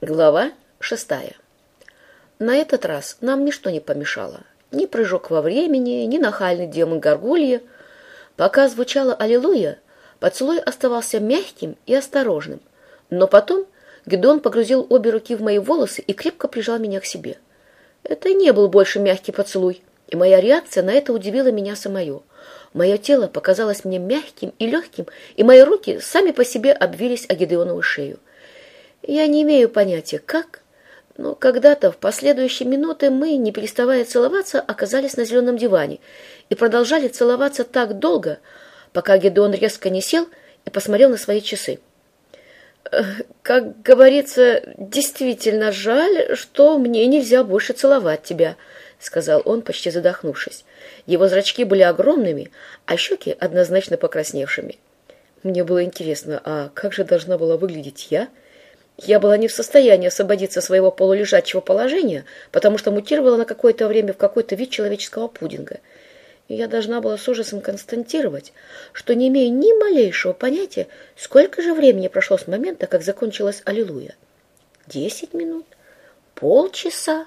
Глава шестая. На этот раз нам ничто не помешало. Ни прыжок во времени, ни нахальный демон Гаргулья. Пока звучало «Аллилуйя», поцелуй оставался мягким и осторожным. Но потом Гедон погрузил обе руки в мои волосы и крепко прижал меня к себе. Это не был больше мягкий поцелуй, и моя реакция на это удивила меня самое. Мое тело показалось мне мягким и легким, и мои руки сами по себе обвились о Гедеонову шею. Я не имею понятия, как, но когда-то в последующие минуты мы, не переставая целоваться, оказались на зеленом диване и продолжали целоваться так долго, пока Гедеон резко не сел и посмотрел на свои часы. «Как говорится, действительно жаль, что мне нельзя больше целовать тебя», — сказал он, почти задохнувшись. Его зрачки были огромными, а щеки однозначно покрасневшими. Мне было интересно, а как же должна была выглядеть я, — я была не в состоянии освободиться своего полулежачего положения, потому что мутировала на какое-то время в какой-то вид человеческого пудинга. И я должна была с ужасом констатировать, что не имею ни малейшего понятия, сколько же времени прошло с момента, как закончилась Аллилуйя. Десять минут? Полчаса?